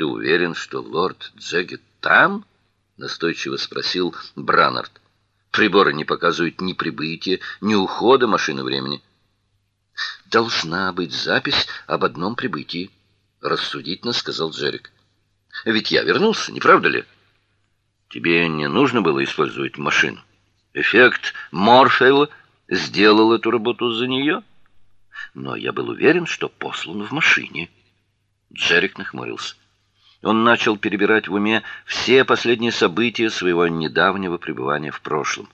Ты уверен, что лорд Джегет там? настойчиво спросил Бранард. Приборы не показывают ни прибытия, ни ухода машины времени. Должна быть запись об одном прибытии, рассудительно сказал Джерик. Ведь я вернулся, не правда ли? Тебе не нужно было использовать машину. Эффект Морфейл сделал эту работу за нее. Но я был уверен, что послан в машине. Джерик нахмурился. Он начал перебирать в уме все последние события своего недавнего пребывания в прошлом.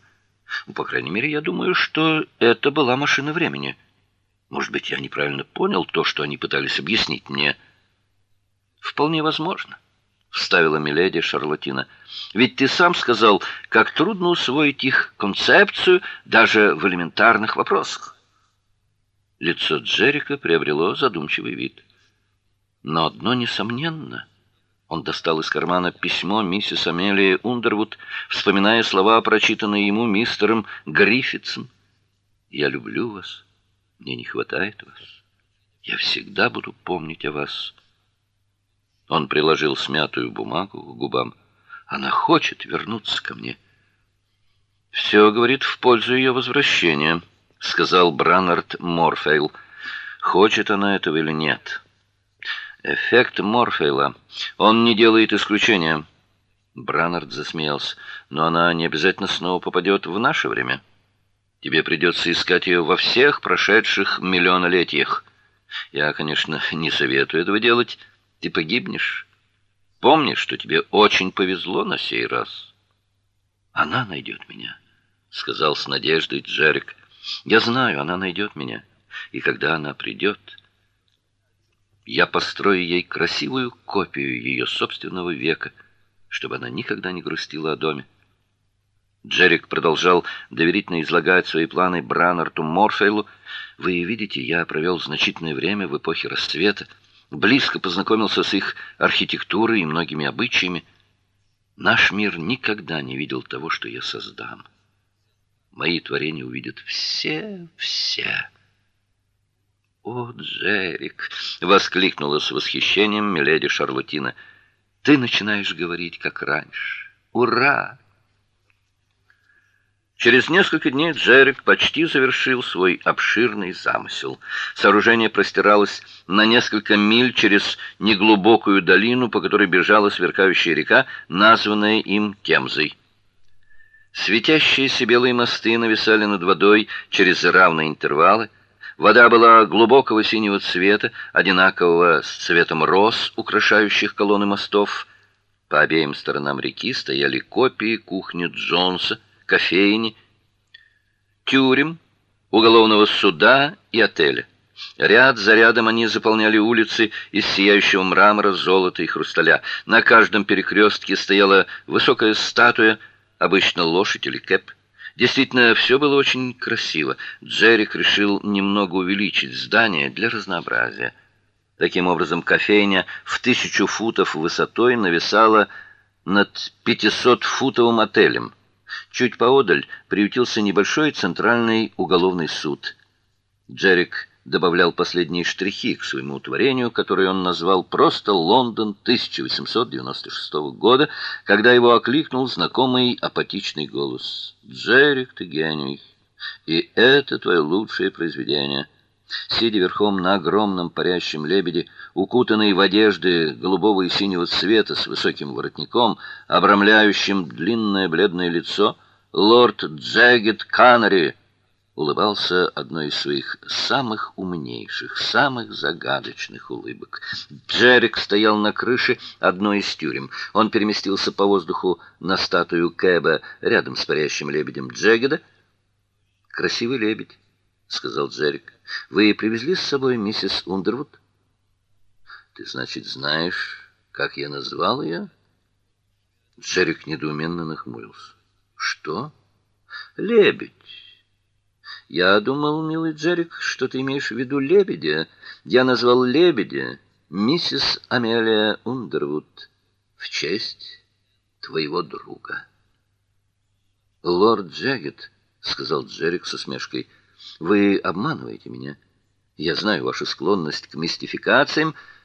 Ну, по крайней мере, я думаю, что это была машина времени. Может быть, я неправильно понял то, что они пытались объяснить мне. Вполне возможно, вставила миледи Шарлатина. Ведь ты сам сказал, как трудно усвоить их концепцию даже в элементарных вопросах. Лицо Джерика приобрело задумчивый вид. Но одно несомненно, он достал из кармана письмо миссис Амелии Ундервуд, вспоминая слова, прочитанные ему мистером Гриффитсом. «Я люблю вас. Мне не хватает вас. Я всегда буду помнить о вас». Он приложил смятую бумагу к губам. «Она хочет вернуться ко мне». «Все, — говорит, — в пользу ее возвращения», — сказал Браннард Морфейл. «Хочет она этого или нет?» Эффект Морфейла. Он не делает исключения. Браннард засмеялся. Но она не обязательно снова попадет в наше время. Тебе придется искать ее во всех прошедших миллионолетиях. Я, конечно, не советую этого делать. Ты погибнешь. Помни, что тебе очень повезло на сей раз. Она найдет меня, сказал с надеждой Джерик. Я знаю, она найдет меня. И когда она придет, я построю ей красивую копию ее собственного века, чтобы она никогда не грустила о доме. Джерик продолжал доверительно излагать свои планы Бранарту Морфейлу. Вы видите, я провел значительное время в эпохе расцвета, близко познакомился с их архитектурой и многими обычаями. Наш мир никогда не видел того, что я создам. Мои творения увидят все, все. «О, Джерик!» — воскликнула с восхищением миледи Шарлотина. «Ты начинаешь говорить, как раньше. Ура!» Через несколько дней Джерик почти завершил свой обширный замысел. Сооружение простиралось на несколько миль через неглубокую долину, по которой бежала сверкающая река, названная им Темзой. Светящиеся белые мосты нависали над водой через равные интервалы, Вода была глубокого синего цвета, одинакового с цветом роз, украшающих колонны мостов. По обеим сторонам реки стояли копии кухни Джонса, кофейни, тюрем, уголовного суда и отеля. Ряд за рядом они заполняли улицы из сияющего мрамора, золота и хрусталя. На каждом перекрестке стояла высокая статуя, обычно лошадь или кэп. Действительно, все было очень красиво. Джерик решил немного увеличить здание для разнообразия. Таким образом, кофейня в тысячу футов высотой нависала над 500-футовым отелем. Чуть поодаль приютился небольшой центральный уголовный суд. Джерик добавлял последние штрихи к своему творению, которое он назвал просто Лондон 1896 года, когда его окликнул знакомый апатичный голос. Джерик, ты гений. И это твое лучшее произведение. Сидя верхом на огромном парящем лебеде, укутанный в одежды голубого и синего цвета с высоким воротником, обрамляющим длинное бледное лицо, лорд Джегет Канари улыбался одной из своих самых умнейших, самых загадочных улыбок. Джерик стоял на крыше одной из тюрем. Он переместился по воздуху на статую Кэба рядом с парящим лебедем Джегеда. «Красивый лебедь», — сказал Джерик. «Вы привезли с собой миссис Ундервуд?» «Ты, значит, знаешь, как я назвал ее?» Джерик недоуменно нахмурился. «Что?» «Лебедь». Я думал, милый Джерик, что ты имеешь в виду лебедя. Я назвал лебедя миссис Амелия Ундервуд в честь твоего друга. Лорд Джаггет, сказал Джерик со смешкой, вы обманываете меня. Я знаю вашу склонность к мистификациям,